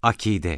Akide